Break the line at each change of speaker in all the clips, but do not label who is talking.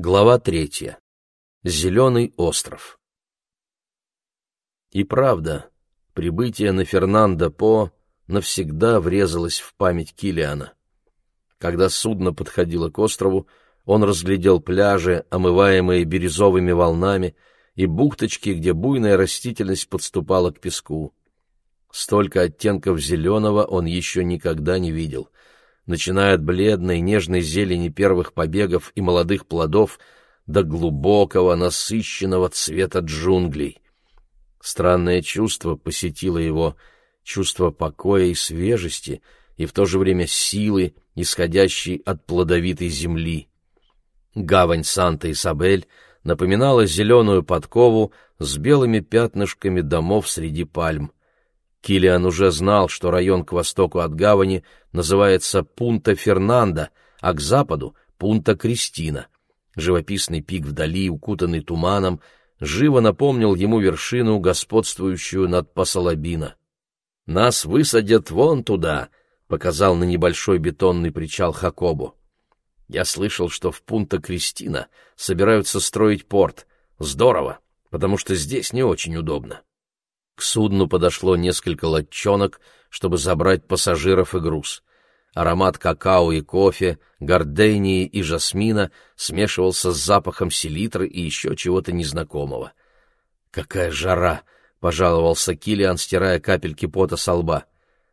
Глава третья. Зеленый остров. И правда, прибытие на Фернандо-По навсегда врезалось в память Килиана. Когда судно подходило к острову, он разглядел пляжи, омываемые бирюзовыми волнами, и бухточки, где буйная растительность подступала к песку. Столько оттенков зеленого он еще никогда не видел — начиная от бледной нежной зелени первых побегов и молодых плодов до глубокого насыщенного цвета джунглей. Странное чувство посетило его, чувство покоя и свежести, и в то же время силы, исходящей от плодовитой земли. Гавань Санта-Исабель напоминала зеленую подкову с белыми пятнышками домов среди пальм. Килиан уже знал, что район к востоку от гавани называется Пунта-Фернандо, а к западу — Пунта-Кристина. Живописный пик вдали, укутанный туманом, живо напомнил ему вершину, господствующую над Пасалабино. «Нас высадят вон туда», — показал на небольшой бетонный причал Хакобу. «Я слышал, что в Пунта-Кристина собираются строить порт. Здорово, потому что здесь не очень удобно». К судну подошло несколько лодчонок, чтобы забрать пассажиров и груз. Аромат какао и кофе, гордении и жасмина смешивался с запахом селитры и еще чего-то незнакомого. «Какая жара!» — пожаловался Килиан, стирая капельки пота со лба.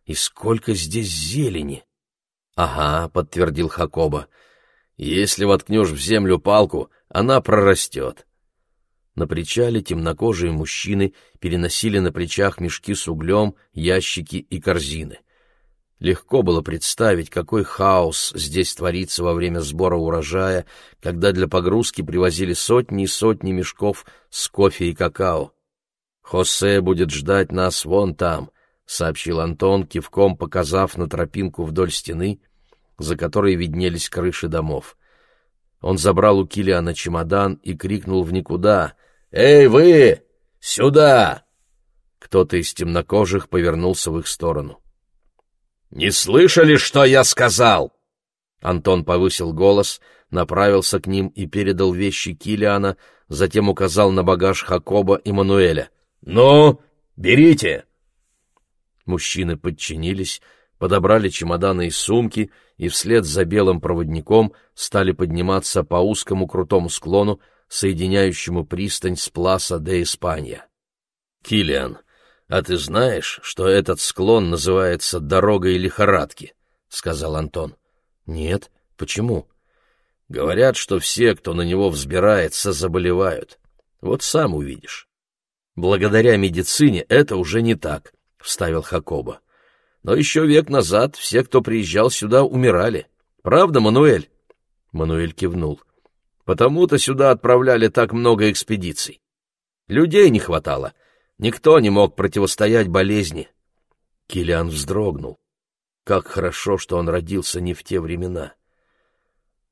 «И сколько здесь зелени!» «Ага», — подтвердил Хакоба. «Если воткнешь в землю палку, она прорастет. На причале темнокожие мужчины переносили на плечах мешки с углем, ящики и корзины. Легко было представить, какой хаос здесь творится во время сбора урожая, когда для погрузки привозили сотни и сотни мешков с кофе и какао. «Хосе будет ждать нас вон там», — сообщил Антон, кивком показав на тропинку вдоль стены, за которой виднелись крыши домов. Он забрал у Килиана чемодан и крикнул в никуда — «Эй, вы! Сюда!» Кто-то из темнокожих повернулся в их сторону. «Не слышали, что я сказал?» Антон повысил голос, направился к ним и передал вещи Килиана, затем указал на багаж Хакоба и Мануэля. «Ну, берите!» Мужчины подчинились, подобрали чемоданы и сумки и вслед за белым проводником стали подниматься по узкому крутому склону, соединяющему пристань с Пласа де Испанья. Килиан, а ты знаешь, что этот склон называется дорогой лихорадки? сказал Антон. Нет, почему? Говорят, что все, кто на него взбирается, заболевают. Вот сам увидишь. Благодаря медицине это уже не так, вставил Хакоба. Но еще век назад все, кто приезжал сюда, умирали. Правда, Мануэль? Мануэль кивнул. Потому-то сюда отправляли так много экспедиций. Людей не хватало, никто не мог противостоять болезни. Килиан вздрогнул. Как хорошо, что он родился не в те времена.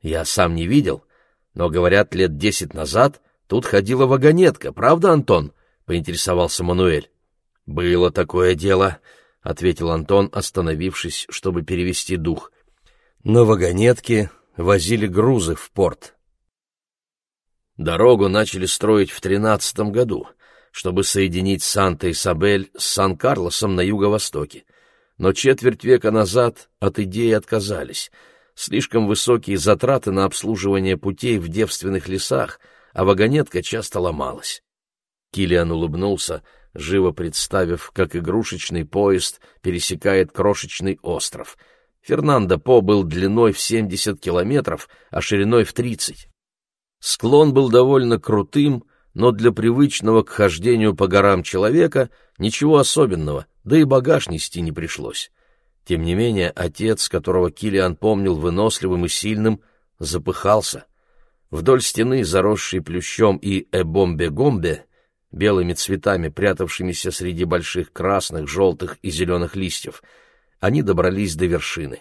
Я сам не видел, но, говорят, лет десять назад тут ходила вагонетка, правда, Антон? — поинтересовался Мануэль. — Было такое дело, — ответил Антон, остановившись, чтобы перевести дух. На вагонетке возили грузы в порт. Дорогу начали строить в тринадцатом году, чтобы соединить Санта-Исабель с Сан-Карлосом на юго-востоке. Но четверть века назад от идеи отказались. Слишком высокие затраты на обслуживание путей в девственных лесах, а вагонетка часто ломалась. Килиан улыбнулся, живо представив, как игрушечный поезд пересекает крошечный остров. Фернандо По был длиной в 70 километров, а шириной в 30. Склон был довольно крутым, но для привычного к хождению по горам человека ничего особенного, да и багаж нести не пришлось. Тем не менее, отец, которого Килиан помнил выносливым и сильным, запыхался. Вдоль стены, заросшей плющом и эбомбе-гомбе, белыми цветами, прятавшимися среди больших красных, желтых и зеленых листьев, они добрались до вершины.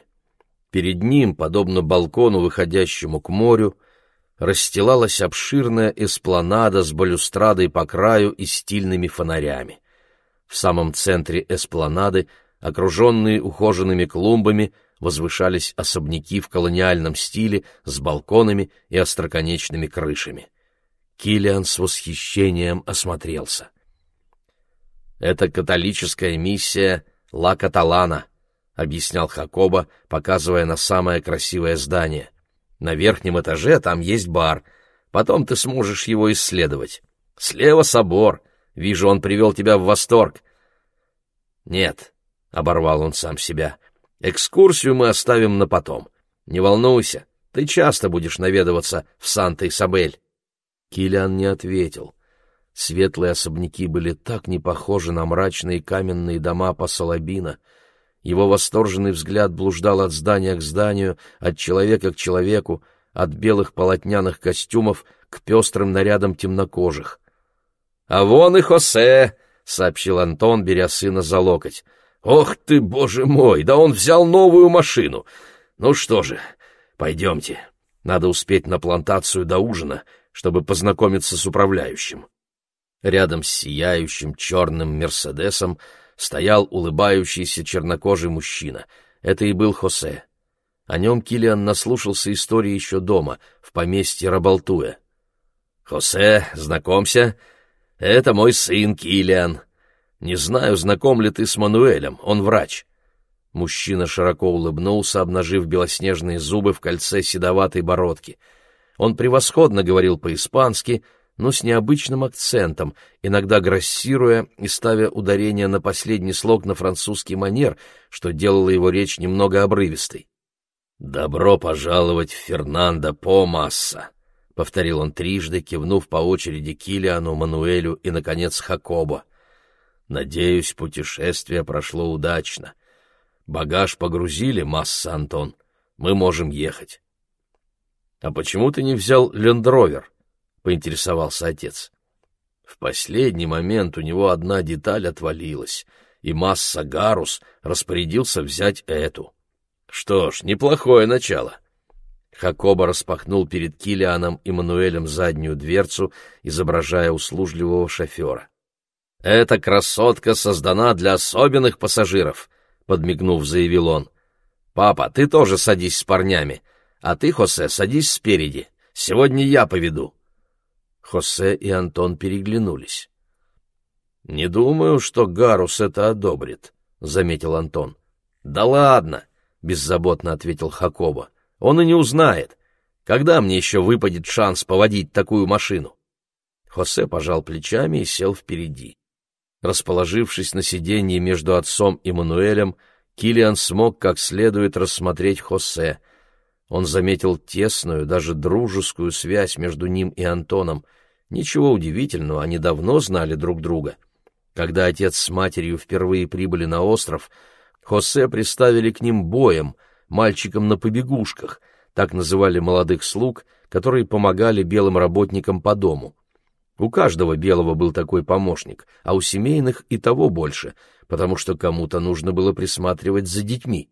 Перед ним, подобно балкону, выходящему к морю, расстилалась обширная эспланада с балюстрадой по краю и стильными фонарями. В самом центре эспланады, окруженные ухоженными клумбами, возвышались особняки в колониальном стиле с балконами и остроконечными крышами. Килиан с восхищением осмотрелся. «Это католическая миссия Ла Каталана», — объяснял Хакоба, показывая на самое красивое здание. «На верхнем этаже там есть бар. Потом ты сможешь его исследовать. Слева собор. Вижу, он привел тебя в восторг». «Нет», — оборвал он сам себя, — «экскурсию мы оставим на потом. Не волнуйся, ты часто будешь наведываться в Санта-Исабель». Килиан не ответил. Светлые особняки были так не похожи на мрачные каменные дома Пасалабина — его восторженный взгляд блуждал от здания к зданию, от человека к человеку, от белых полотняных костюмов к пестрым нарядам темнокожих. «А вон и Хосе!» — сообщил Антон, беря сына за локоть. «Ох ты, боже мой! Да он взял новую машину! Ну что же, пойдемте. Надо успеть на плантацию до ужина, чтобы познакомиться с управляющим». Рядом с сияющим черным «Мерседесом» стоял улыбающийся чернокожий мужчина. Это и был Хосе. О нем Килиан наслушался истории еще дома, в поместье Рабалтуя. «Хосе, знакомься, это мой сын Килиан. Не знаю, знаком ли ты с Мануэлем, он врач». Мужчина широко улыбнулся, обнажив белоснежные зубы в кольце седоватой бородки. Он превосходно говорил по-испански — но с необычным акцентом, иногда грассируя и ставя ударение на последний слог на французский манер, что делало его речь немного обрывистой. «Добро пожаловать в Фернандо Помасса», — повторил он трижды, кивнув по очереди Килиану, Мануэлю и, наконец, Хакобо. «Надеюсь, путешествие прошло удачно. Багаж погрузили, Масса Антон. Мы можем ехать». «А почему ты не взял лендровер?» — поинтересовался отец. В последний момент у него одна деталь отвалилась, и Масса Гарус распорядился взять эту. Что ж, неплохое начало. Хакоба распахнул перед Килианом и Мануэлем заднюю дверцу, изображая услужливого шофера. «Эта красотка создана для особенных пассажиров», — подмигнув, заявил он. «Папа, ты тоже садись с парнями, а ты, Хосе, садись спереди. Сегодня я поведу». Хосе и Антон переглянулись. «Не думаю, что Гарус это одобрит», — заметил Антон. «Да ладно», — беззаботно ответил Хакоба. «Он и не узнает. Когда мне еще выпадет шанс поводить такую машину?» Хосе пожал плечами и сел впереди. Расположившись на сиденье между отцом и Мануэлем, Килиан смог как следует рассмотреть Хосе — он заметил тесную, даже дружескую связь между ним и Антоном. Ничего удивительного, они давно знали друг друга. Когда отец с матерью впервые прибыли на остров, Хосе приставили к ним боем, мальчикам на побегушках, так называли молодых слуг, которые помогали белым работникам по дому. У каждого белого был такой помощник, а у семейных и того больше, потому что кому-то нужно было присматривать за детьми.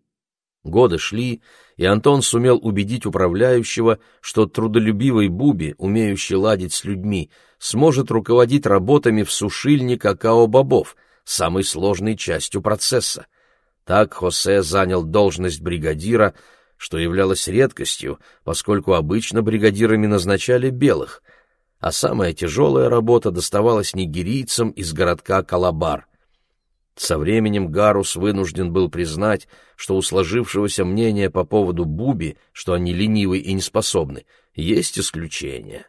Годы шли, и Антон сумел убедить управляющего, что трудолюбивый Буби, умеющий ладить с людьми, сможет руководить работами в сушильне какао-бобов, самой сложной частью процесса. Так Хосе занял должность бригадира, что являлось редкостью, поскольку обычно бригадирами назначали белых, а самая тяжелая работа доставалась нигерийцам из городка Калабар. Со временем Гарус вынужден был признать, что у сложившегося мнения по поводу Буби, что они ленивы и неспособны, есть исключения.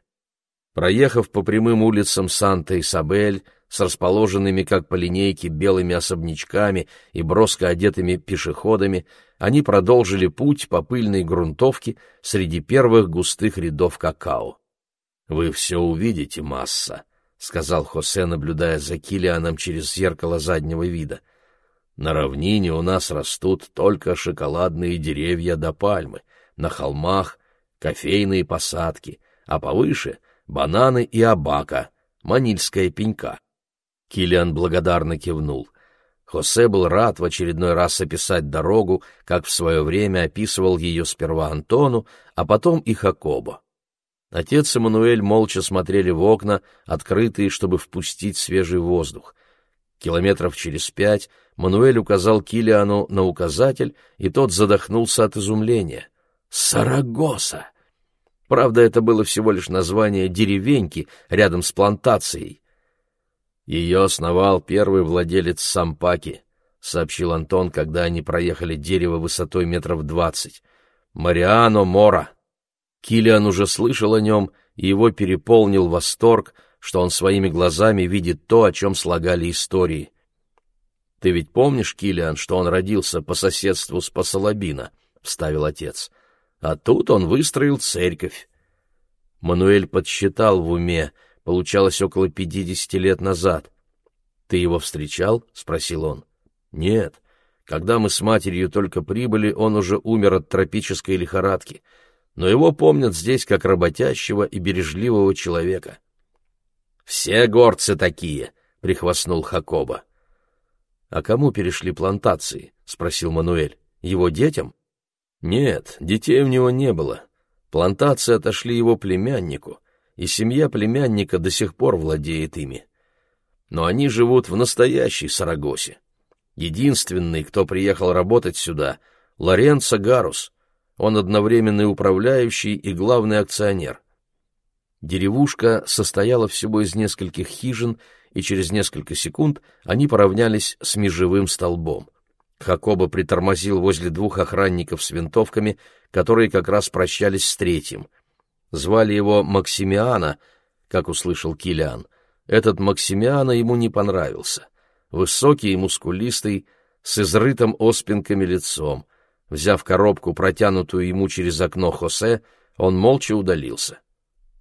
Проехав по прямым улицам Санта-Исабель с расположенными как по линейке белыми особнячками и броско одетыми пешеходами, они продолжили путь по пыльной грунтовке среди первых густых рядов какао. «Вы все увидите, масса», — сказал Хосе, наблюдая за Килианом через зеркало заднего вида. «На равнине у нас растут только шоколадные деревья да пальмы, на холмах — кофейные посадки, а повыше — бананы и абака, манильская пенька». Килиан благодарно кивнул. Хосе был рад в очередной раз описать дорогу, как в свое время описывал ее сперва Антону, а потом и Хакобо. Отец и Мануэль молча смотрели в окна, открытые, чтобы впустить свежий воздух. Километров через пять Мануэль указал Килиану на указатель, и тот задохнулся от изумления. «Сарагоса!» Правда, это было всего лишь название деревеньки рядом с плантацией. Ее основал первый владелец Сампаки, сообщил Антон, когда они проехали дерево высотой метров двадцать. Мариано Мора. Килиан уже слышал о нем, и его переполнил восторг, что он своими глазами видит то, о чем слагали истории. «Ты ведь помнишь, Килиан, что он родился по соседству с Пасалабино?» — вставил отец. «А тут он выстроил церковь». Мануэль подсчитал в уме, получалось около пятидесяти лет назад. «Ты его встречал?» — спросил он. «Нет. Когда мы с матерью только прибыли, он уже умер от тропической лихорадки но его помнят здесь как работящего и бережливого человека. «Все горцы такие», — прихвастнул Хакоба. «А кому перешли плантации?» — спросил Мануэль. «Его детям?» «Нет, детей у него не было. Плантации отошли его племяннику, и семья племянника до сих пор владеет ими. Но они живут в настоящей Сарагосе. Единственный, кто приехал работать сюда, — Лоренцо Гарус — он одновременный управляющий и главный акционер. Деревушка состояла всего из нескольких хижин, и через несколько секунд они поравнялись с межевым столбом. Хакоба притормозил возле двух охранников с винтовками, которые как раз прощались с третьим. Звали его Максимиана, как услышал Килиан. Этот Максимиана ему не понравился. Высокий и мускулистый, с изрытым оспинками лицом. Взяв коробку, протянутую ему через окно Хосе, он молча удалился.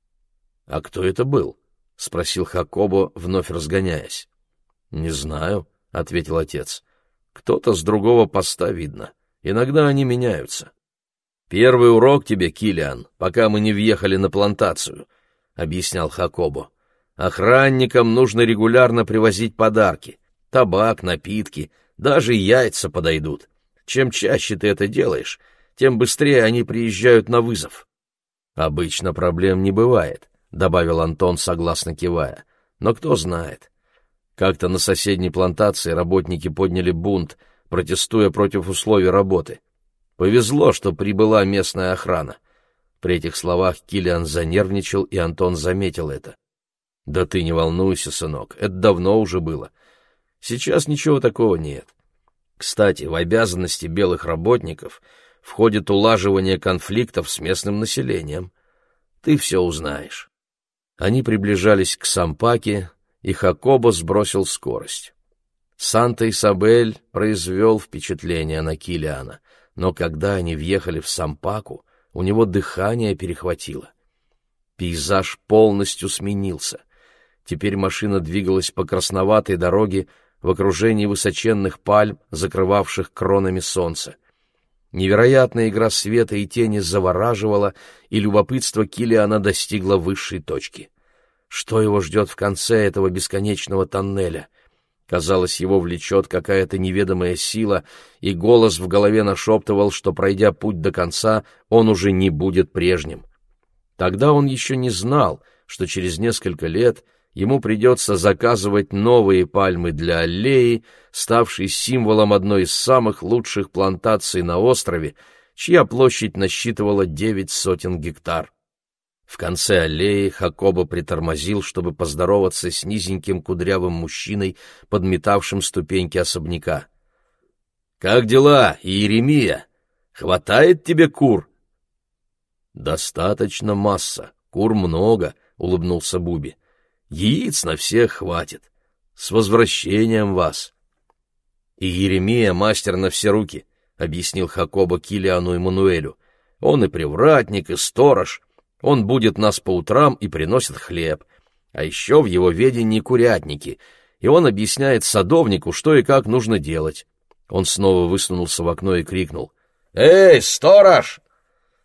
— А кто это был? — спросил Хакобо, вновь разгоняясь. — Не знаю, — ответил отец. — Кто-то с другого поста видно. Иногда они меняются. — Первый урок тебе, Килиан, пока мы не въехали на плантацию, — объяснял Хакобо. — Охранникам нужно регулярно привозить подарки. Табак, напитки, даже яйца подойдут. Чем чаще ты это делаешь, тем быстрее они приезжают на вызов. Обычно проблем не бывает, добавил Антон, согласно кивая. Но кто знает. Как-то на соседней плантации работники подняли бунт, протестуя против условий работы. Повезло, что прибыла местная охрана. При этих словах Килиан занервничал, и Антон заметил это. «Да ты не волнуйся, сынок, это давно уже было. Сейчас ничего такого нет. Кстати, в обязанности белых работников входит улаживание конфликтов с местным населением. Ты все узнаешь. Они приближались к Сампаке, и Хакобо сбросил скорость. Санта-Исабель произвел впечатление на Килиана, но когда они въехали в Сампаку, у него дыхание перехватило. Пейзаж полностью сменился. Теперь машина двигалась по красноватой дороге в окружении высоченных пальм, закрывавших кронами солнце. Невероятная игра света и тени завораживала, и любопытство Килиана достигло высшей точки. Что его ждет в конце этого бесконечного тоннеля? Казалось, его влечет какая-то неведомая сила, и голос в голове нашептывал, что, пройдя путь до конца, он уже не будет прежним. Тогда он еще не знал, что через несколько лет — ему придется заказывать новые пальмы для аллеи, ставшей символом одной из самых лучших плантаций на острове, чья площадь насчитывала девять сотен гектар. В конце аллеи Хакоба притормозил, чтобы поздороваться с низеньким кудрявым мужчиной, подметавшим ступеньки особняка. «Как дела, Иеремия? Хватает тебе кур?» «Достаточно масса, кур много», — улыбнулся Буби. Яиц на всех хватит. С возвращением вас. И Еремия мастер на все руки, объяснил Хакоба Килиану и Мануэлю. Он и привратник, и сторож. Он будет нас по утрам и приносит хлеб. А еще в его ведении курятники, и он объясняет садовнику, что и как нужно делать. Он снова высунулся в окно и крикнул. «Эй, сторож!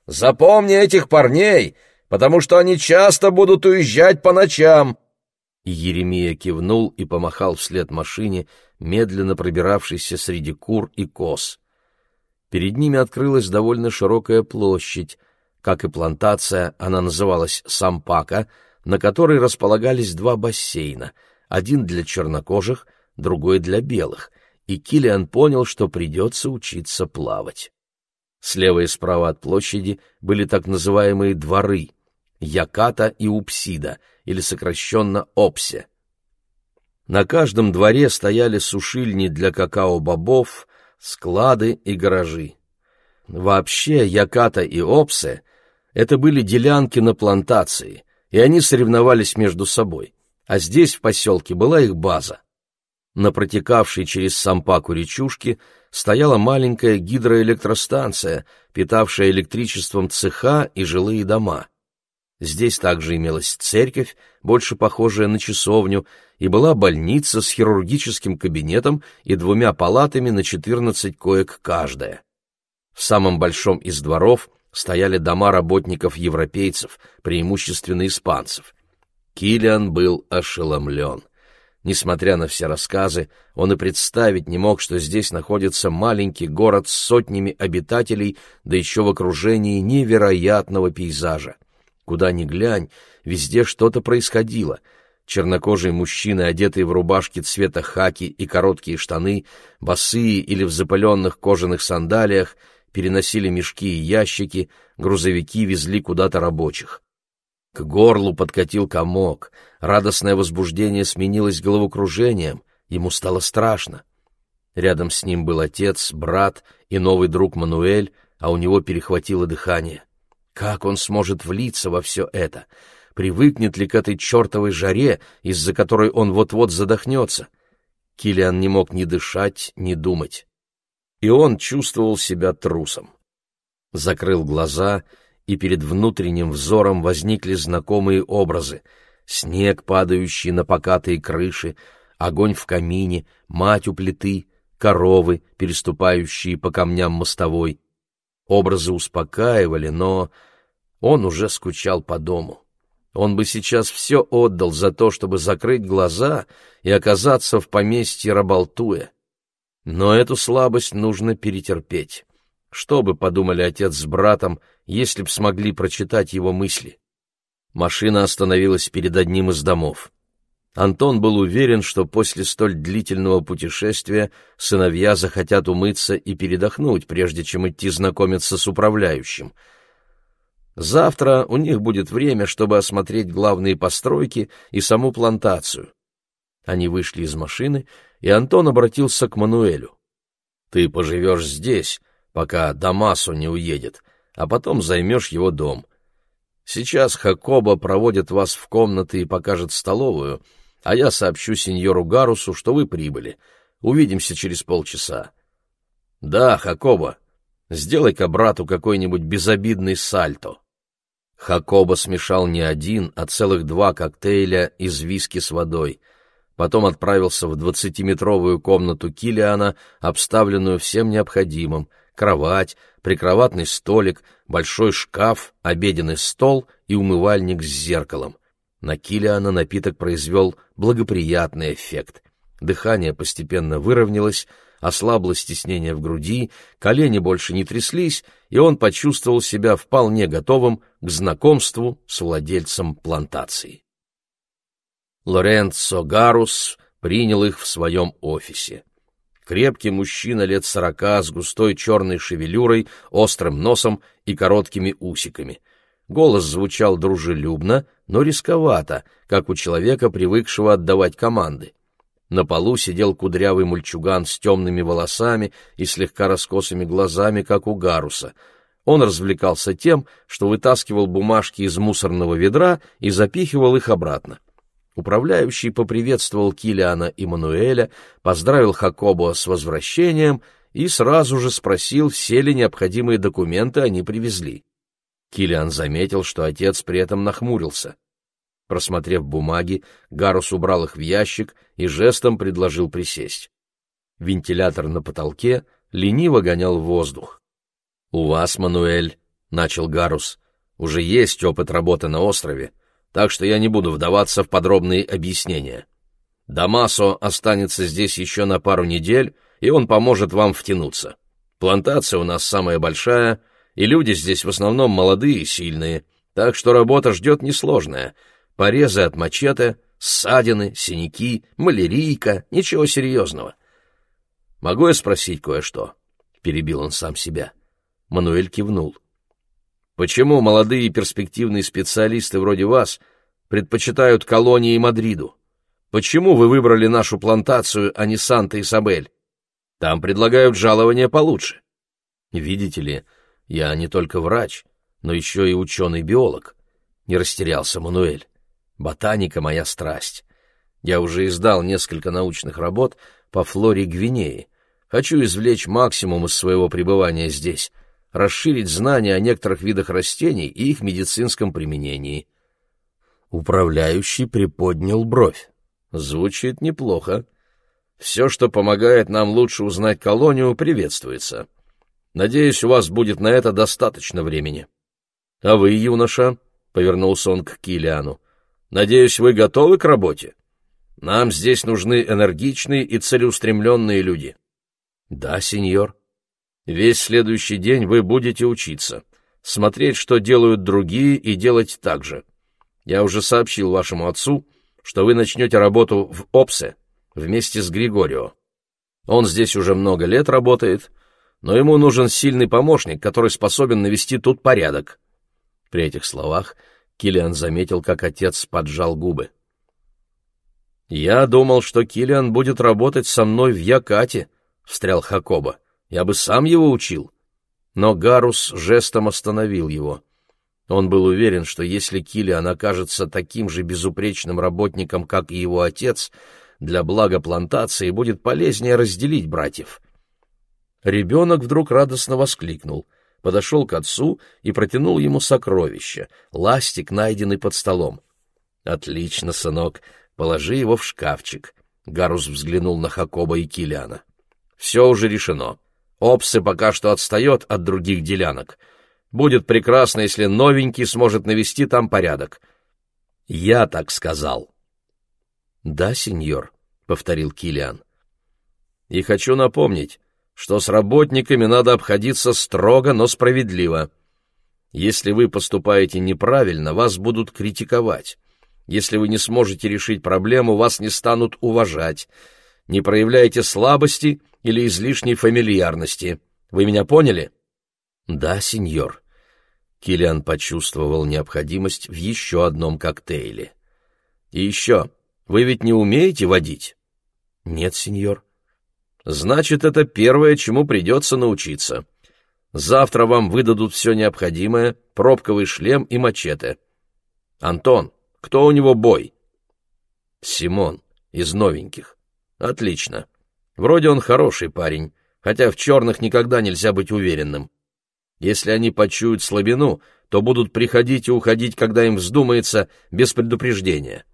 Запомни этих парней, потому что они часто будут уезжать по ночам!» Еремия кивнул и помахал вслед машине, медленно пробиравшейся среди кур и коз. Перед ними открылась довольно широкая площадь. Как и плантация, она называлась Сампака, на которой располагались два бассейна, один для чернокожих, другой для белых, и Килиан понял, что придется учиться плавать. Слева и справа от площади были так называемые дворы — Яката и Упсида, или сокращенно Опсе. На каждом дворе стояли сушильни для какао-бобов, склады и гаражи. Вообще, Яката и Опсе — это были делянки на плантации, и они соревновались между собой, а здесь, в поселке, была их база. На протекавшей через Сампаку речушке стояла маленькая гидроэлектростанция, питавшая электричеством цеха и жилые дома. Здесь также имелась церковь, больше похожая на часовню, и была больница с хирургическим кабинетом и двумя палатами на 14 коек каждая. В самом большом из дворов стояли дома работников-европейцев, преимущественно испанцев. Килиан был ошеломлен — Несмотря на все рассказы, он и представить не мог, что здесь находится маленький город с сотнями обитателей, да еще в окружении невероятного пейзажа. Куда ни глянь, везде что-то происходило. Чернокожие мужчины, одетые в рубашки цвета хаки и короткие штаны, босые или в запыленных кожаных сандалиях, переносили мешки и ящики, грузовики везли куда-то рабочих. К горлу подкатил комок, радостное возбуждение сменилось головокружением, ему стало страшно. Рядом с ним был отец, брат и новый друг Мануэль, а у него перехватило дыхание. Как он сможет влиться во все это? Привыкнет ли к этой чертовой жаре, из-за которой он вот-вот задохнется? Килиан не мог ни дышать, ни думать. И он чувствовал себя трусом. Закрыл глаза и перед внутренним взором возникли знакомые образы. Снег, падающий на покатые крыши, огонь в камине, мать у плиты, коровы, переступающие по камням мостовой. Образы успокаивали, но он уже скучал по дому. Он бы сейчас все отдал за то, чтобы закрыть глаза и оказаться в поместье Рабалтуя. Но эту слабость нужно перетерпеть. Что бы подумали отец с братом, если б смогли прочитать его мысли? Машина остановилась перед одним из домов. Антон был уверен, что после столь длительного путешествия сыновья захотят умыться и передохнуть, прежде чем идти знакомиться с управляющим. Завтра у них будет время, чтобы осмотреть главные постройки и саму плантацию. Они вышли из машины, и Антон обратился к Мануэлю. «Ты поживешь здесь, пока Дамасу не уедет, а потом займешь его дом. Сейчас Хакоба проводит вас в комнаты и покажет столовую, а я сообщу сеньору Гарусу, что вы прибыли. Увидимся через полчаса. Да, Хакоба, сделай-ка брату какой-нибудь безобидный сальто. Хакоба смешал не один, а целых два коктейля из виски с водой — потом отправился в двадцатиметровую комнату Килиана, обставленную всем необходимым кровать, прикроватный столик, большой шкаф, обеденный стол и умывальник с зеркалом. На Килиана напиток произвел благоприятный эффект. Дыхание постепенно выровнялось, ослабло стеснение в груди, колени больше не тряслись, и он почувствовал себя вполне готовым к знакомству с владельцем плантации. Лоренцо Гарус принял их в своем офисе. Крепкий мужчина лет сорока с густой черной шевелюрой, острым носом и короткими усиками. Голос звучал дружелюбно, но рисковато, как у человека, привыкшего отдавать команды. На полу сидел кудрявый мульчуган с темными волосами и слегка раскосыми глазами, как у Гаруса. Он развлекался тем, что вытаскивал бумажки из мусорного ведра и запихивал их обратно. Управляющий поприветствовал Килиана и Мануэля, поздравил Хакобо с возвращением и сразу же спросил, все ли необходимые документы они привезли. Килиан заметил, что отец при этом нахмурился. Просмотрев бумаги, Гарус убрал их в ящик и жестом предложил присесть. Вентилятор на потолке лениво гонял воздух. — У вас, Мануэль, — начал Гарус, — уже есть опыт работы на острове так что я не буду вдаваться в подробные объяснения. Дамасо останется здесь еще на пару недель, и он поможет вам втянуться. Плантация у нас самая большая, и люди здесь в основном молодые и сильные, так что работа ждет несложная. Порезы от мачете, ссадины, синяки, малярийка, ничего серьезного. «Могу я спросить кое-что?» — перебил он сам себя. Мануэль кивнул. «Почему молодые перспективные специалисты вроде вас предпочитают колонии Мадриду? Почему вы выбрали нашу плантацию, а не Санта-Исабель? Там предлагают жалования получше. Видите ли, я не только врач, но еще и ученый-биолог. Не растерялся Мануэль. Ботаника — моя страсть. Я уже издал несколько научных работ по флоре Гвинеи. Хочу извлечь максимум из своего пребывания здесь, расширить знания о некоторых видах растений и их медицинском применении. Управляющий приподнял бровь. Звучит неплохо. Все, что помогает нам лучше узнать колонию, приветствуется. Надеюсь, у вас будет на это достаточно времени. А вы, юноша, — повернулся он к Килиану, — надеюсь, вы готовы к работе? Нам здесь нужны энергичные и целеустремленные люди. Да, сеньор. Весь следующий день вы будете учиться, смотреть, что делают другие, и делать так же. Я уже сообщил вашему отцу, что вы начнете работу в ОПСе вместе с Григорио. Он здесь уже много лет работает, но ему нужен сильный помощник, который способен навести тут порядок. При этих словах Килиан заметил, как отец поджал губы. «Я думал, что Килиан будет работать со мной в Якате», — встрял Хакоба. «Я бы сам его учил». Но Гарус жестом остановил его. Он был уверен, что если Килиан окажется таким же безупречным работником, как и его отец, для блага плантации будет полезнее разделить братьев. Ребенок вдруг радостно воскликнул, подошел к отцу и протянул ему сокровище, ластик, найденный под столом. «Отлично, сынок, положи его в шкафчик», — Гарус взглянул на Хакоба и Килиана. «Все уже решено. Опсы пока что отстает от других делянок. Будет прекрасно, если новенький сможет навести там порядок». «Я так сказал». «Да, сеньор», — повторил Килиан. «И хочу напомнить, что с работниками надо обходиться строго, но справедливо. Если вы поступаете неправильно, вас будут критиковать. Если вы не сможете решить проблему, вас не станут уважать. Не проявляйте слабости или излишней фамильярности. Вы меня поняли? Да, сеньор. Килиан почувствовал необходимость в еще одном коктейле. И еще, вы ведь не умеете водить? Нет, сеньор. Значит, это первое, чему придется научиться. Завтра вам выдадут все необходимое, пробковый шлем и мачете. Антон, кто у него бой? Симон, из новеньких. Отлично. Вроде он хороший парень, хотя в черных никогда нельзя быть уверенным. Если они почуют слабину, то будут приходить и уходить, когда им вздумается, без предупреждения.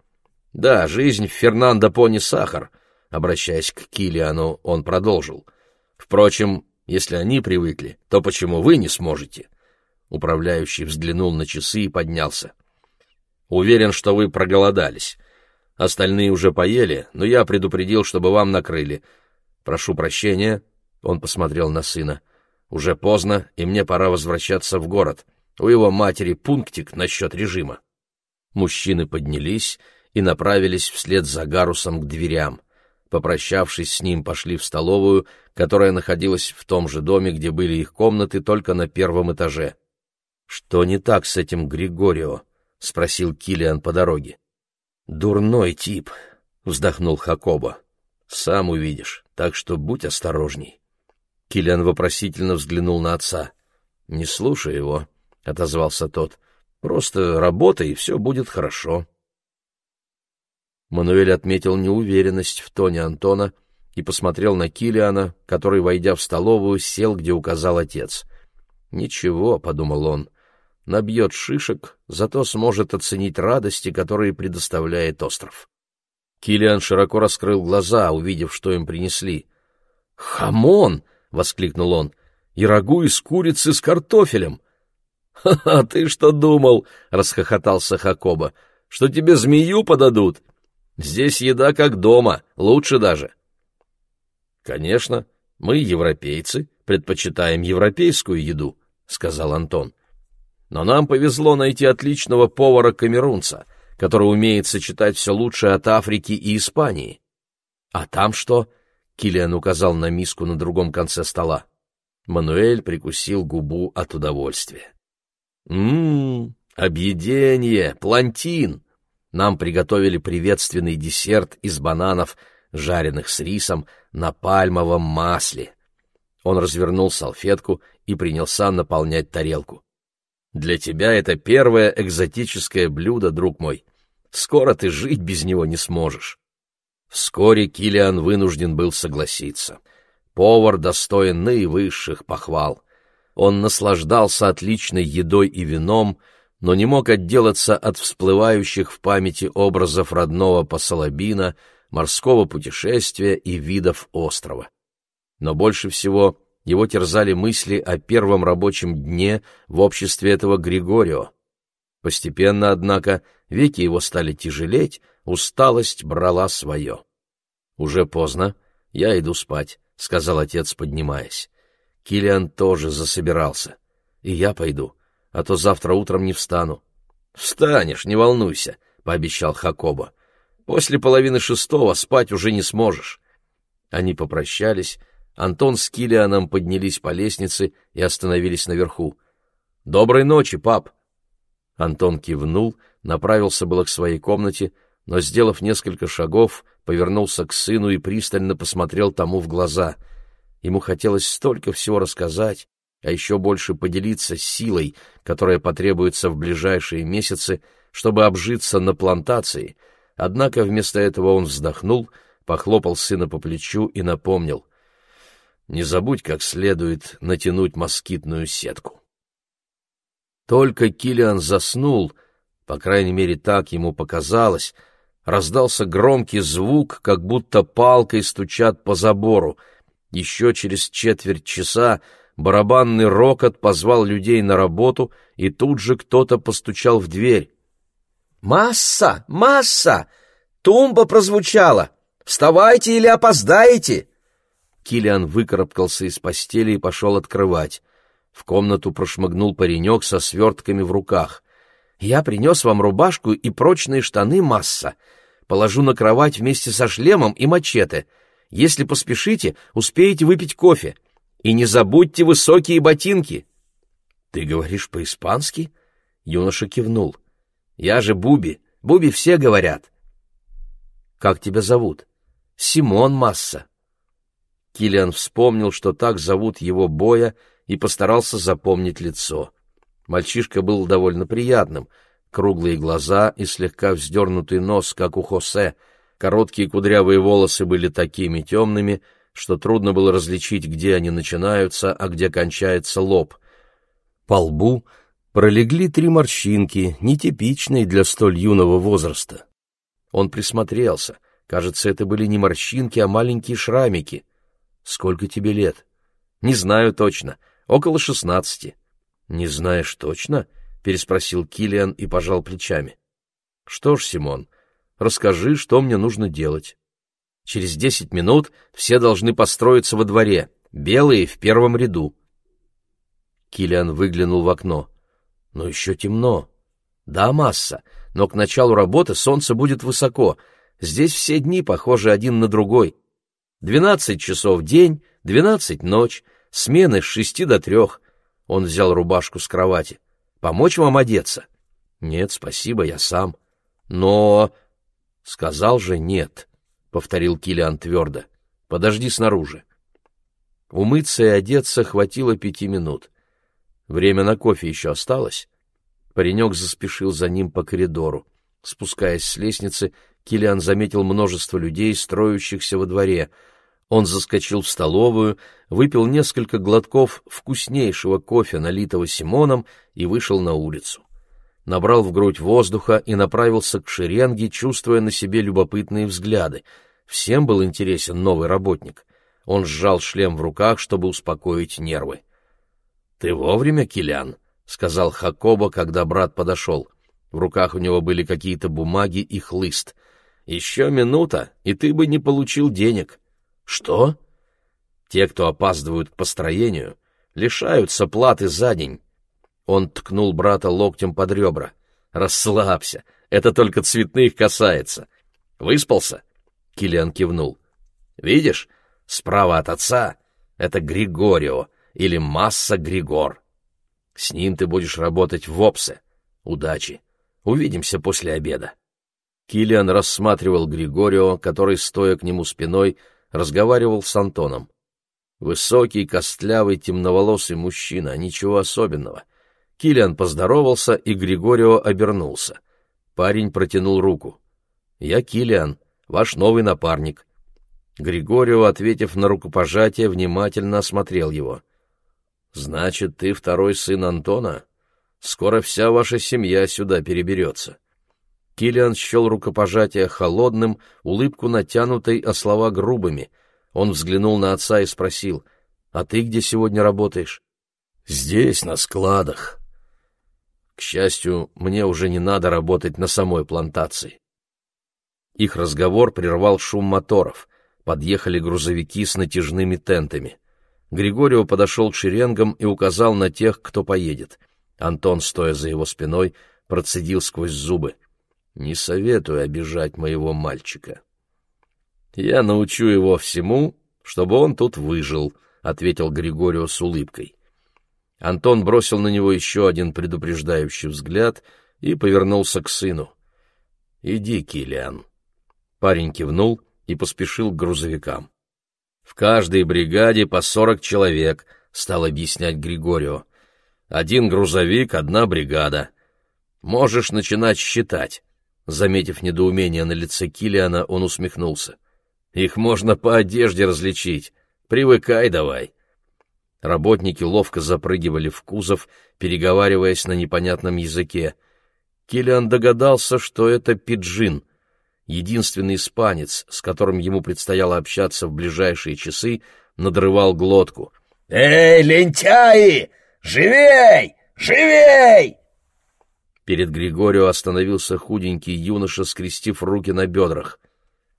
Да, жизнь в Фернандо Пони сахар — Обращаясь к Килиану, он продолжил. «Впрочем, если они привыкли, то почему вы не сможете?» Управляющий взглянул на часы и поднялся. «Уверен, что вы проголодались. Остальные уже поели, но я предупредил, чтобы вам накрыли. Прошу прощения», — он посмотрел на сына. «Уже поздно, и мне пора возвращаться в город. У его матери пунктик насчет режима». Мужчины поднялись и направились вслед за Гарусом к дверям. Попрощавшись с ним, пошли в столовую, которая находилась в том же доме, где были их комнаты, только на первом этаже. «Что не так с этим Григорио?» — спросил Килиан по дороге. «Дурной тип», — вздохнул Хакоба. «Сам увидишь, так что будь осторожней». Килиан вопросительно взглянул на отца. «Не слушай его», — отозвался тот. «Просто работай, и все будет хорошо». Мануэль отметил неуверенность в тоне Антона и посмотрел на Килиана, который, войдя в столовую, сел, где указал отец. «Ничего», — подумал он, — «набьет шишек, зато сможет оценить радости, которые предоставляет остров». Килиан широко раскрыл глаза, увидев, что им принесли. «Хамон!» — воскликнул он. «И рагу из курицы с картофелем!» «Ха-ха, ты что думал?» — расхохотался Хакоба. «Что тебе змею подадут? Здесь еда как дома, лучше даже. Конечно, мы, европейцы, предпочитаем европейскую еду, сказал Антон. Но нам повезло найти отличного повара-камерунца, который умеет сочетать все лучшее от Африки и Испании. А там что? Килиан указал на миску на другом конце стола. Мануэль прикусил губу от удовольствия. «Ммм, объедение, плантин!» Нам приготовили приветственный десерт из бананов, жареных с рисом, на пальмовом масле. Он развернул салфетку и принялся наполнять тарелку. «Для тебя это первое экзотическое блюдо, друг мой. Скоро ты жить без него не сможешь». Вскоре Килиан вынужден был согласиться. Повар достоин наивысших похвал. Он наслаждался отличной едой и вином, но не мог отделаться от всплывающих в памяти образов родного Посолобина, морского путешествия и видов острова. Но больше всего его терзали мысли о первом рабочем дне в обществе этого Григорио. Постепенно, однако, веки его стали тяжелеть, усталость брала свое. «Уже поздно, я иду спать», — сказал отец, поднимаясь. Килиан тоже засобирался. «И я пойду, а то завтра утром не встану». «Встанешь, не волнуйся», — пообещал Хакоба. «После половины шестого спать уже не сможешь». Они попрощались, Антон с Килианом поднялись по лестнице и остановились наверху. «Доброй ночи, пап!» Антон кивнул, направился было к своей комнате, но, сделав несколько шагов, повернулся к сыну и пристально посмотрел тому в глаза. Ему хотелось столько всего рассказать, а еще больше поделиться силой, которая потребуется в ближайшие месяцы, чтобы обжиться на плантации, однако вместо этого он вздохнул, похлопал сына по плечу и напомнил. Не забудь как следует натянуть москитную сетку. Только Килиан заснул, по крайней мере, так ему показалось, раздался громкий звук, как будто палкой стучат по забору. Еще через четверть часа барабанный рокот позвал людей на работу, и тут же кто-то постучал в дверь. «Масса! Масса! Тумба прозвучала! Вставайте или опоздаете!» Килиан выкарабкался из постели и пошел открывать. В комнату прошмыгнул паренек со свертками в руках. «Я принес вам рубашку и прочные штаны масса. Положу на кровать вместе со шлемом и мачете. Если поспешите, успеете выпить кофе. И не забудьте высокие ботинки». «Ты говоришь по-испански?» Юноша кивнул. «Я же Буби. Буби все говорят». «Как тебя зовут?» «Симон Масса». Килиан вспомнил, что так зовут его Боя, и постарался запомнить лицо. Мальчишка был довольно приятным, круглые глаза и слегка вздернутый нос, как у Хосе, короткие кудрявые волосы были такими темными, что трудно было различить, где они начинаются, а где кончается лоб. По лбу пролегли три морщинки, нетипичные для столь юного возраста. Он присмотрелся. Кажется, это были не морщинки, а маленькие шрамики. Сколько тебе лет? Не знаю точно. Около шестнадцати. Не знаешь точно? переспросил Килиан и пожал плечами. Что ж, Симон, расскажи, что мне нужно делать. Через десять минут все должны построиться во дворе, белые в первом ряду. Килиан выглянул в окно. Но еще темно. Да, масса, но к началу работы солнце будет высоко. Здесь все дни похожи один на другой. Двенадцать часов день, двенадцать ночь, смены с шести до трех. Он взял рубашку с кровати. Помочь вам одеться? Нет, спасибо, я сам. Но... Сказал же нет, повторил Килиан твердо. Подожди снаружи. Умыться и одеться хватило пяти минут. Время на кофе еще осталось. Паренек заспешил за ним по коридору. Спускаясь с лестницы, Килиан заметил множество людей, строящихся во дворе — он заскочил в столовую, выпил несколько глотков вкуснейшего кофе, налитого Симоном, и вышел на улицу. Набрал в грудь воздуха и направился к шеренге, чувствуя на себе любопытные взгляды. Всем был интересен новый работник. Он сжал шлем в руках, чтобы успокоить нервы. — Ты вовремя, Килян? — сказал Хакоба, когда брат подошел. В руках у него были какие-то бумаги и хлыст. — Еще минута, и ты бы не получил денег. Что? Те, кто опаздывают к построению, лишаются платы за день. Он ткнул брата локтем под ребра. Расслабься, Это только цветных касается. Выспался?» Киллиан кивнул. «Видишь, справа от отца — это Григорио или Масса Григор. С ним ты будешь работать в Опсе. Удачи. Увидимся после обеда». Киллиан рассматривал Григорио, который, стоя к нему спиной, разговаривал с Антоном. Высокий, костлявый, темноволосый мужчина, ничего особенного. Киллиан поздоровался, и Григорио обернулся. Парень протянул руку. «Я Киллиан, ваш новый напарник». Григорио, ответив на рукопожатие, внимательно осмотрел его. «Значит, ты второй сын Антона? Скоро вся ваша семья сюда переберется». Киллиан счел рукопожатие холодным, улыбку натянутой, а слова грубыми. Он взглянул на отца и спросил, «А ты где сегодня работаешь?» «Здесь, на складах». К счастью, мне уже не надо работать на самой плантации. Их разговор прервал шум моторов. Подъехали грузовики с натяжными тентами. Григорио подошел к шеренгам и указал на тех, кто поедет. Антон, стоя за его спиной, процедил сквозь зубы. Не советую обижать моего мальчика. Я научу его всему, чтобы он тут выжил, ответил Григорио с улыбкой. Антон бросил на него еще один предупреждающий взгляд и повернулся к сыну. Иди, Килиан. Парень кивнул и поспешил к грузовикам. В каждой бригаде по сорок человек, стал объяснять Григорио. Один грузовик, одна бригада. Можешь начинать считать. Заметив недоумение на лице Килиана, он усмехнулся. «Их можно по одежде различить. Привыкай давай». Работники ловко запрыгивали в кузов, переговариваясь на непонятном языке. Килиан догадался, что это пиджин, единственный испанец, с которым ему предстояло общаться в ближайшие часы, надрывал глотку. «Эй, лентяи! Живей! Живей!» Перед Григорио остановился худенький юноша, скрестив руки на бедрах.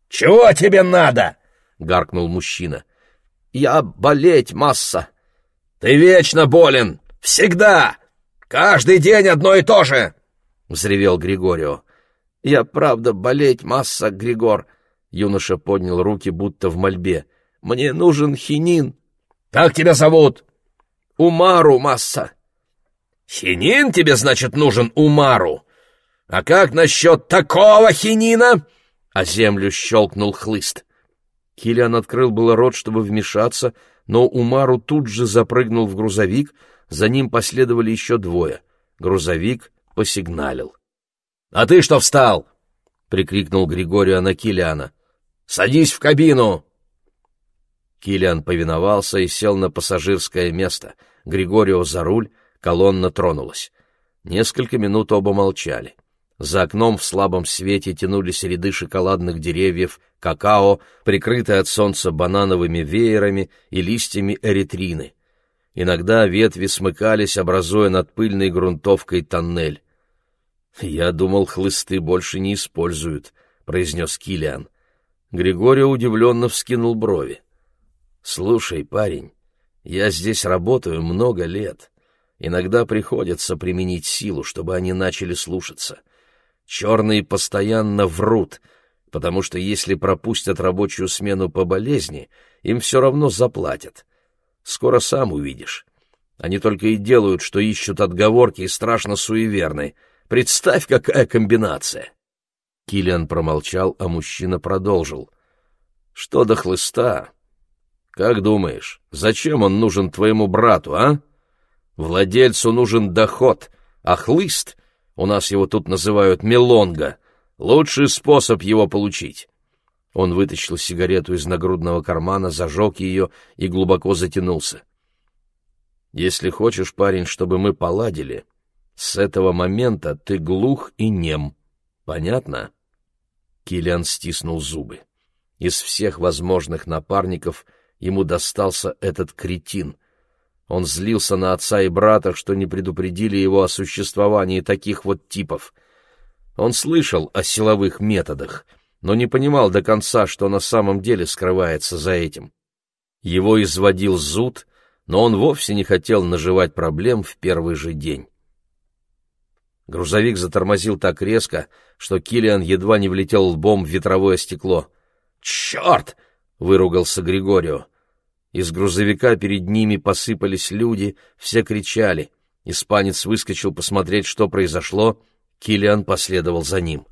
«Чего тебе надо?» — гаркнул мужчина. «Я болеть масса». «Ты вечно болен! Всегда! Каждый день одно и то же!» — взревел Григорио. «Я правда болеть масса, Григор!» Юноша поднял руки, будто в мольбе. «Мне нужен хинин». «Как тебя зовут?» «Умару, масса». Хинин тебе, значит, нужен Умару? А как насчет такого хинина? А землю щелкнул хлыст. Килиан открыл было рот, чтобы вмешаться, но Умару тут же запрыгнул в грузовик, за ним последовали еще двое. Грузовик посигналил. — А ты что встал? — прикрикнул Григорию на Килиана. — Садись в кабину! Килиан повиновался и сел на пассажирское место, Григорио за руль, Колонна тронулась. Несколько минут оба молчали. За окном в слабом свете тянулись ряды шоколадных деревьев, какао, прикрытые от солнца банановыми веерами и листьями эритрины. Иногда ветви смыкались, образуя над пыльной грунтовкой тоннель. «Я думал, хлысты больше не используют», — произнес Килиан. Григорий удивленно вскинул брови. «Слушай, парень, я здесь работаю много лет. Иногда приходится применить силу, чтобы они начали слушаться. Черные постоянно врут, потому что если пропустят рабочую смену по болезни, им все равно заплатят. Скоро сам увидишь. Они только и делают, что ищут отговорки и страшно суеверны. Представь, какая комбинация!» Киллиан промолчал, а мужчина продолжил. «Что до хлыста? Как думаешь, зачем он нужен твоему брату, а?» Владельцу нужен доход, а хлыст, у нас его тут называют мелонга, лучший способ его получить. Он вытащил сигарету из нагрудного кармана, зажег ее и глубоко затянулся. «Если хочешь, парень, чтобы мы поладили, с этого момента ты глух и нем. Понятно?» Киллиан стиснул зубы. Из всех возможных напарников ему достался этот кретин, он злился на отца и брата, что не предупредили его о существовании таких вот типов. Он слышал о силовых методах, но не понимал до конца, что на самом деле скрывается за этим. Его изводил зуд, но он вовсе не хотел наживать проблем в первый же день. Грузовик затормозил так резко, что Килиан едва не влетел лбом в ветровое стекло. «Черт!» — выругался Григорио. Из грузовика перед ними посыпались люди, все кричали. Испанец выскочил посмотреть, что произошло. Килиан последовал за ним.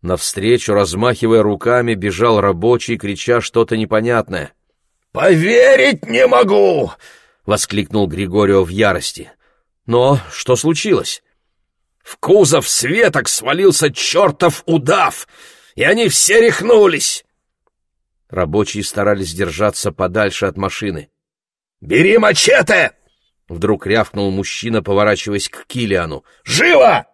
Навстречу, размахивая руками, бежал рабочий, крича что-то непонятное. «Поверить не могу!» — воскликнул Григорио в ярости. «Но что случилось?» «В кузов светок свалился чертов удав, и они все рехнулись!» Рабочие старались держаться подальше от машины. «Бери мачете!» — вдруг рявкнул мужчина, поворачиваясь к Килиану. «Живо!»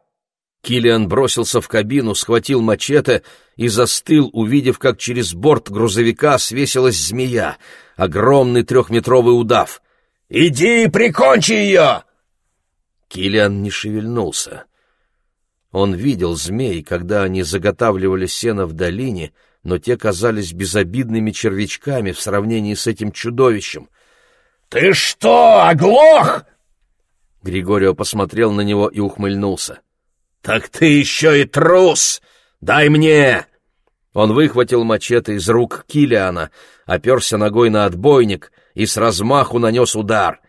Килиан бросился в кабину, схватил мачете и застыл, увидев, как через борт грузовика свесилась змея, огромный трехметровый удав. «Иди и прикончи ее!» Килиан не шевельнулся. Он видел змей, когда они заготавливали сено в долине — но те казались безобидными червячками в сравнении с этим чудовищем. «Ты что, оглох?» Григорио посмотрел на него и ухмыльнулся. «Так ты еще и трус! Дай мне!» Он выхватил мачете из рук Килиана, оперся ногой на отбойник и с размаху нанес удар.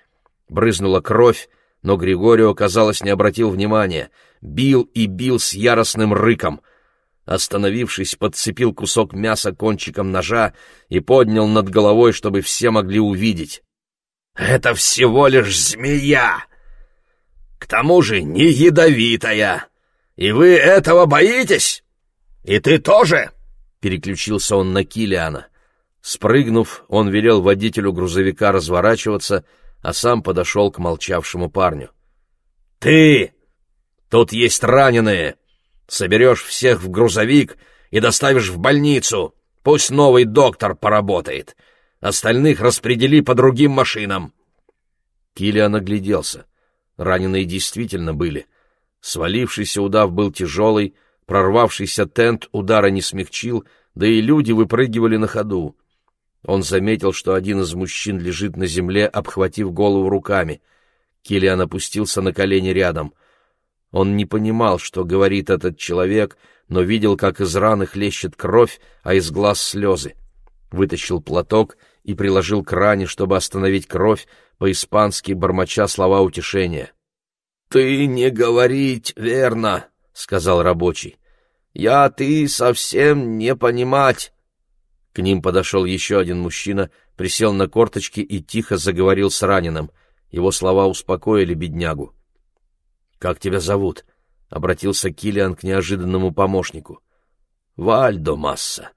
Брызнула кровь, но Григорио, казалось, не обратил внимания. Бил и бил с яростным рыком. Остановившись, подцепил кусок мяса кончиком ножа и поднял над головой, чтобы все могли увидеть. «Это всего лишь змея! К тому же не ядовитая! И вы этого боитесь? И ты тоже?» Переключился он на Килиана. Спрыгнув, он велел водителю грузовика разворачиваться, а сам подошел к молчавшему парню. «Ты! Тут есть раненые!» Соберешь всех в грузовик и доставишь в больницу. Пусть новый доктор поработает. Остальных распредели по другим машинам. Килиан огляделся. Раненые действительно были. Свалившийся удав был тяжелый, прорвавшийся тент удара не смягчил, да и люди выпрыгивали на ходу. Он заметил, что один из мужчин лежит на земле, обхватив голову руками. Килиан опустился на колени рядом. Он не понимал, что говорит этот человек, но видел, как из раны хлещет кровь, а из глаз слезы. Вытащил платок и приложил к ране, чтобы остановить кровь, по-испански бормоча слова утешения. «Ты не говорить верно», — сказал рабочий. «Я ты совсем не понимать». К ним подошел еще один мужчина, присел на корточки и тихо заговорил с раненым. Его слова успокоили беднягу. «Как тебя зовут?» — обратился Килиан к неожиданному помощнику. «Вальдо Масса.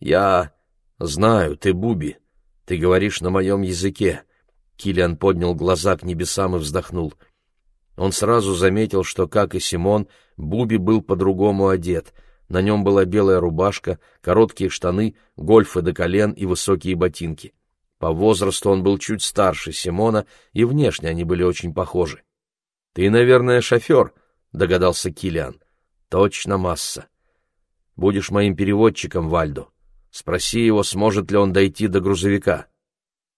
Я... знаю, ты Буби. Ты говоришь на моем языке». Килиан поднял глаза к небесам и вздохнул. Он сразу заметил, что, как и Симон, Буби был по-другому одет. На нем была белая рубашка, короткие штаны, гольфы до колен и высокие ботинки. По возрасту он был чуть старше Симона, и внешне они были очень похожи. «Ты, наверное, шофер», — догадался Килиан. «Точно масса. Будешь моим переводчиком, Вальдо. Спроси его, сможет ли он дойти до грузовика».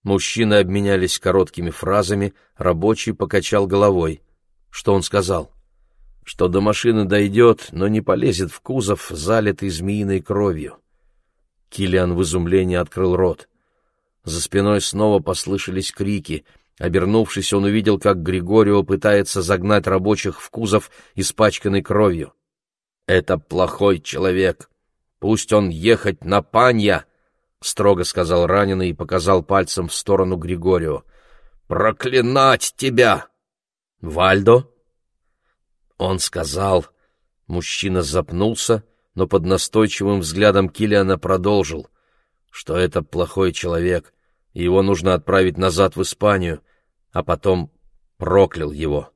Мужчины обменялись короткими фразами, рабочий покачал головой. Что он сказал? Что до машины дойдет, но не полезет в кузов, залитый змеиной кровью. Килиан в изумлении открыл рот. За спиной снова послышались крики — Обернувшись, он увидел, как Григорио пытается загнать рабочих в кузов, испачканный кровью. «Это плохой человек. Пусть он ехать на панья!» — строго сказал раненый и показал пальцем в сторону Григорио. «Проклинать тебя!» «Вальдо?» Он сказал. Мужчина запнулся, но под настойчивым взглядом Килиана продолжил, что это плохой человек, и его нужно отправить назад в Испанию, а потом проклял его.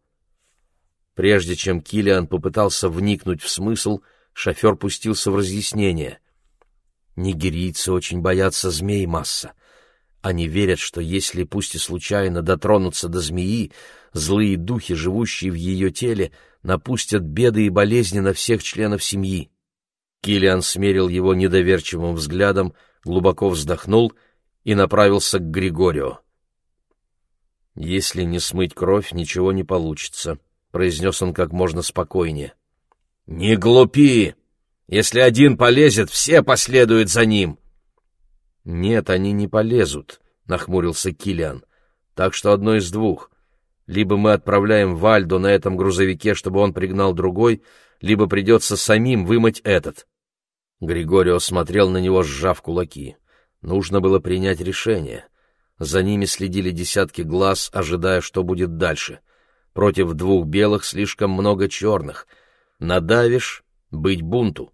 Прежде чем Килиан попытался вникнуть в смысл, шофер пустился в разъяснение. Нигерийцы очень боятся змей масса. Они верят, что если пусть и случайно дотронуться до змеи, злые духи, живущие в ее теле, напустят беды и болезни на всех членов семьи. Килиан смерил его недоверчивым взглядом, глубоко вздохнул и направился к Григорио. «Если не смыть кровь, ничего не получится», — произнес он как можно спокойнее. «Не глупи!» Если один полезет, все последуют за ним. Нет, они не полезут, нахмурился Килиан. Так что одно из двух. Либо мы отправляем Вальдо на этом грузовике, чтобы он пригнал другой, либо придется самим вымыть этот. Григорио смотрел на него, сжав кулаки. Нужно было принять решение. За ними следили десятки глаз, ожидая, что будет дальше. Против двух белых слишком много черных. Надавишь — быть бунту.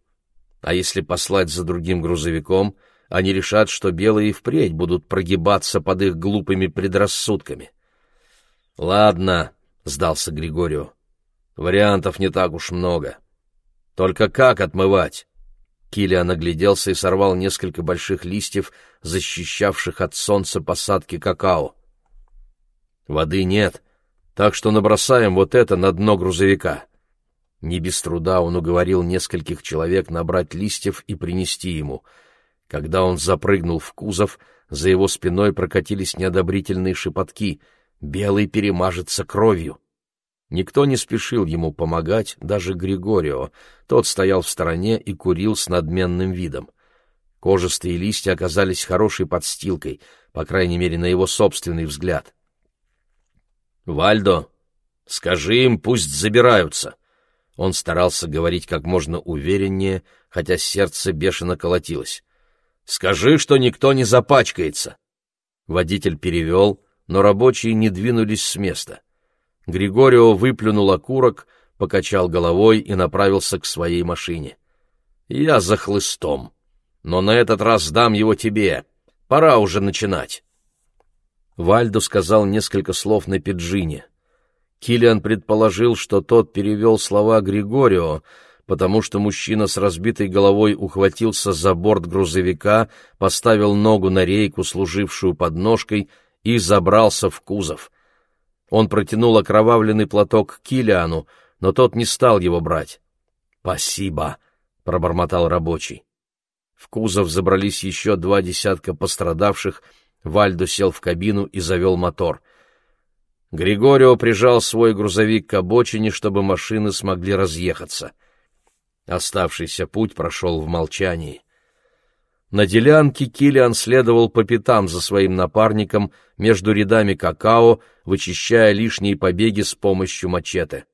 А если послать за другим грузовиком, они решат, что белые впредь будут прогибаться под их глупыми предрассудками. «Ладно», — сдался Григорию, — «вариантов не так уж много. Только как отмывать?» Килиан огляделся и сорвал несколько больших листьев, защищавших от солнца посадки какао. «Воды нет, так что набросаем вот это на дно грузовика». Не без труда он уговорил нескольких человек набрать листьев и принести ему. Когда он запрыгнул в кузов, за его спиной прокатились неодобрительные шепотки. «Белый перемажется кровью». Никто не спешил ему помогать, даже Григорио. Тот стоял в стороне и курил с надменным видом. Кожистые листья оказались хорошей подстилкой, по крайней мере, на его собственный взгляд. «Вальдо, скажи им, пусть забираются!» Он старался говорить как можно увереннее, хотя сердце бешено колотилось. «Скажи, что никто не запачкается!» Водитель перевел, но рабочие не двинулись с места. Григорио выплюнул окурок, покачал головой и направился к своей машине. «Я за хлыстом, но на этот раз дам его тебе. Пора уже начинать». Вальдо сказал несколько слов на пиджине. Килиан предположил, что тот перевел слова Григорио, потому что мужчина с разбитой головой ухватился за борт грузовика, поставил ногу на рейку, служившую подножкой, и забрался в кузов — он протянул окровавленный платок Килиану, но тот не стал его брать. «Спасибо», — пробормотал рабочий. В кузов забрались еще два десятка пострадавших, Вальдо сел в кабину и завел мотор. Григорио прижал свой грузовик к обочине, чтобы машины смогли разъехаться. Оставшийся путь прошел в молчании. На делянке Килиан следовал по пятам за своим напарником между рядами какао, вычищая лишние побеги с помощью мачете.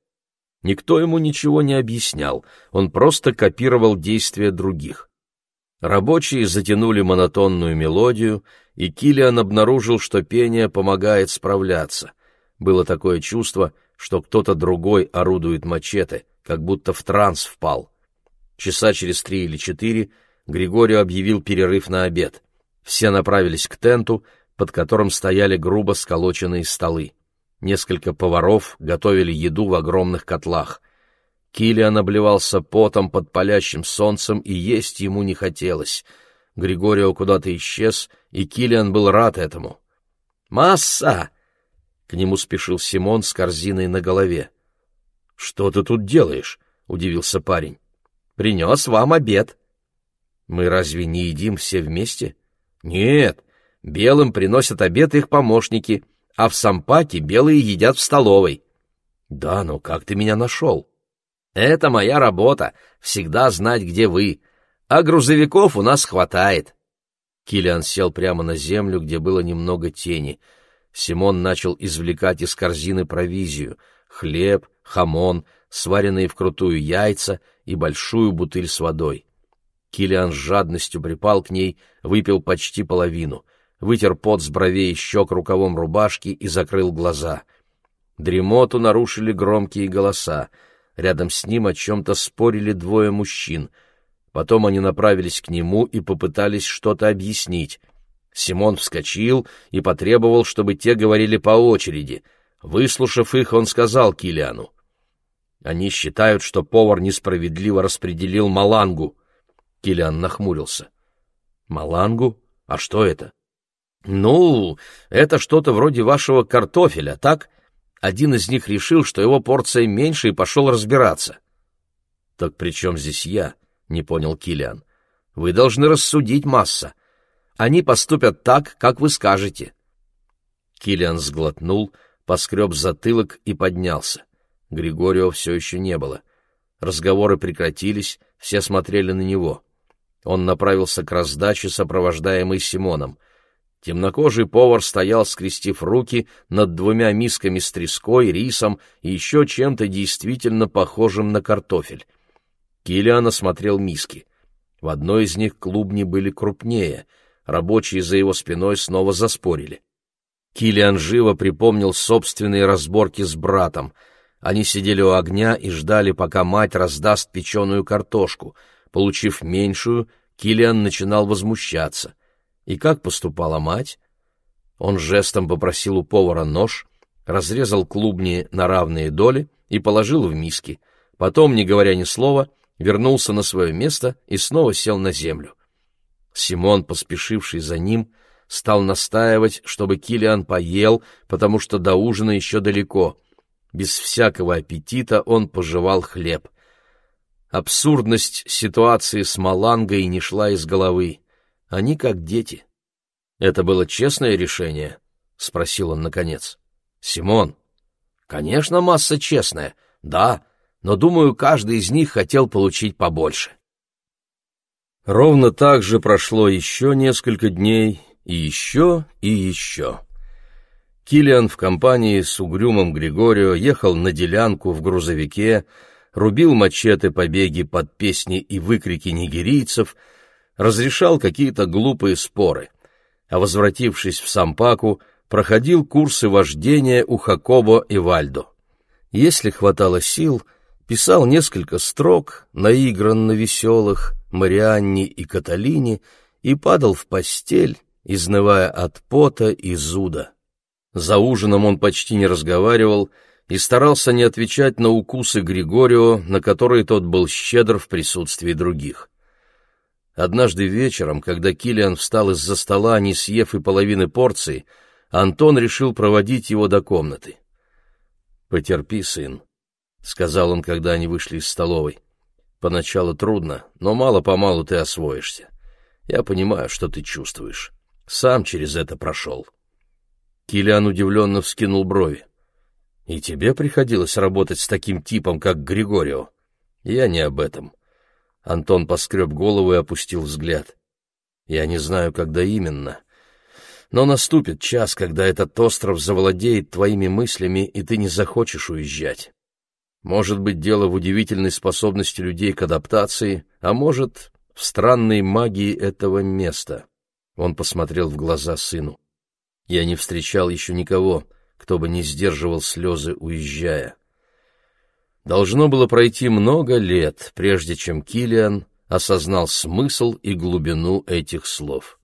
Никто ему ничего не объяснял, он просто копировал действия других. Рабочие затянули монотонную мелодию, и Килиан обнаружил, что пение помогает справляться. Было такое чувство, что кто-то другой орудует мачете, как будто в транс впал. Часа через три или четыре — Григорий объявил перерыв на обед. Все направились к тенту, под которым стояли грубо сколоченные столы. Несколько поваров готовили еду в огромных котлах. Килиан обливался потом под палящим солнцем, и есть ему не хотелось. Григорио куда-то исчез, и Килиан был рад этому. «Масса!» — к нему спешил Симон с корзиной на голове. «Что ты тут делаешь?» — удивился парень. «Принес вам обед», мы разве не едим все вместе? Нет, белым приносят обед их помощники, а в Сампаке белые едят в столовой. Да, но как ты меня нашел? Это моя работа, всегда знать, где вы. А грузовиков у нас хватает. Килиан сел прямо на землю, где было немного тени. Симон начал извлекать из корзины провизию — хлеб, хамон, сваренные вкрутую яйца и большую бутыль с водой. Килиан с жадностью припал к ней, выпил почти половину, вытер пот с бровей и щек рукавом рубашки и закрыл глаза. Дремоту нарушили громкие голоса. Рядом с ним о чем-то спорили двое мужчин. Потом они направились к нему и попытались что-то объяснить. Симон вскочил и потребовал, чтобы те говорили по очереди. Выслушав их, он сказал Килиану. «Они считают, что повар несправедливо распределил малангу». Килиан нахмурился. «Малангу? А что это?» «Ну, это что-то вроде вашего картофеля, так?» Один из них решил, что его порция меньше, и пошел разбираться. «Так при чем здесь я?» — не понял Килиан. «Вы должны рассудить, масса. Они поступят так, как вы скажете». Килиан сглотнул, поскреб затылок и поднялся. Григорио все еще не было. Разговоры прекратились, все смотрели на него. Он направился к раздаче, сопровождаемый Симоном. Темнокожий повар стоял, скрестив руки над двумя мисками с треской, рисом и еще чем-то действительно похожим на картофель. Килиан осмотрел миски. В одной из них клубни были крупнее. Рабочие за его спиной снова заспорили. Килиан живо припомнил собственные разборки с братом. Они сидели у огня и ждали, пока мать раздаст печеную картошку. Получив меньшую, Килиан начинал возмущаться — и как поступала мать? Он жестом попросил у повара нож, разрезал клубни на равные доли и положил в миски. Потом, не говоря ни слова, вернулся на свое место и снова сел на землю. Симон, поспешивший за ним, стал настаивать, чтобы Килиан поел, потому что до ужина еще далеко. Без всякого аппетита он пожевал хлеб. Абсурдность ситуации с Малангой не шла из головы. Они как дети. Это было честное решение? спросил он наконец. Симон. Конечно, масса честная. Да, но думаю, каждый из них хотел получить побольше. Ровно так же прошло еще несколько дней, и еще, и еще. Килиан в компании с угрюмым Григорио ехал на делянку в грузовике, рубил мачете побеги под песни и выкрики нигерийцев — разрешал какие-то глупые споры, а, возвратившись в Сампаку, проходил курсы вождения у Хакобо и Вальдо. Если хватало сил, писал несколько строк, наигранно веселых, Марианне и Каталине, и падал в постель, изнывая от пота и зуда. За ужином он почти не разговаривал и старался не отвечать на укусы Григорио, на которые тот был щедр в присутствии других. Однажды вечером, когда Килиан встал из-за стола, не съев и половины порции, Антон решил проводить его до комнаты. «Потерпи, сын», — сказал он, когда они вышли из столовой. «Поначалу трудно, но мало-помалу ты освоишься. Я понимаю, что ты чувствуешь. Сам через это прошел». Килиан удивленно вскинул брови. «И тебе приходилось работать с таким типом, как Григорио?» «Я не об этом. Антон поскреб голову и опустил взгляд. «Я не знаю, когда именно. Но наступит час, когда этот остров завладеет твоими мыслями, и ты не захочешь уезжать. Может быть, дело в удивительной способности людей к адаптации, а может, в странной магии этого места». Он посмотрел в глаза сыну. «Я не встречал еще никого, кто бы не сдерживал слезы, уезжая. Должно было пройти много лет, прежде чем Килиан осознал смысл и глубину этих слов.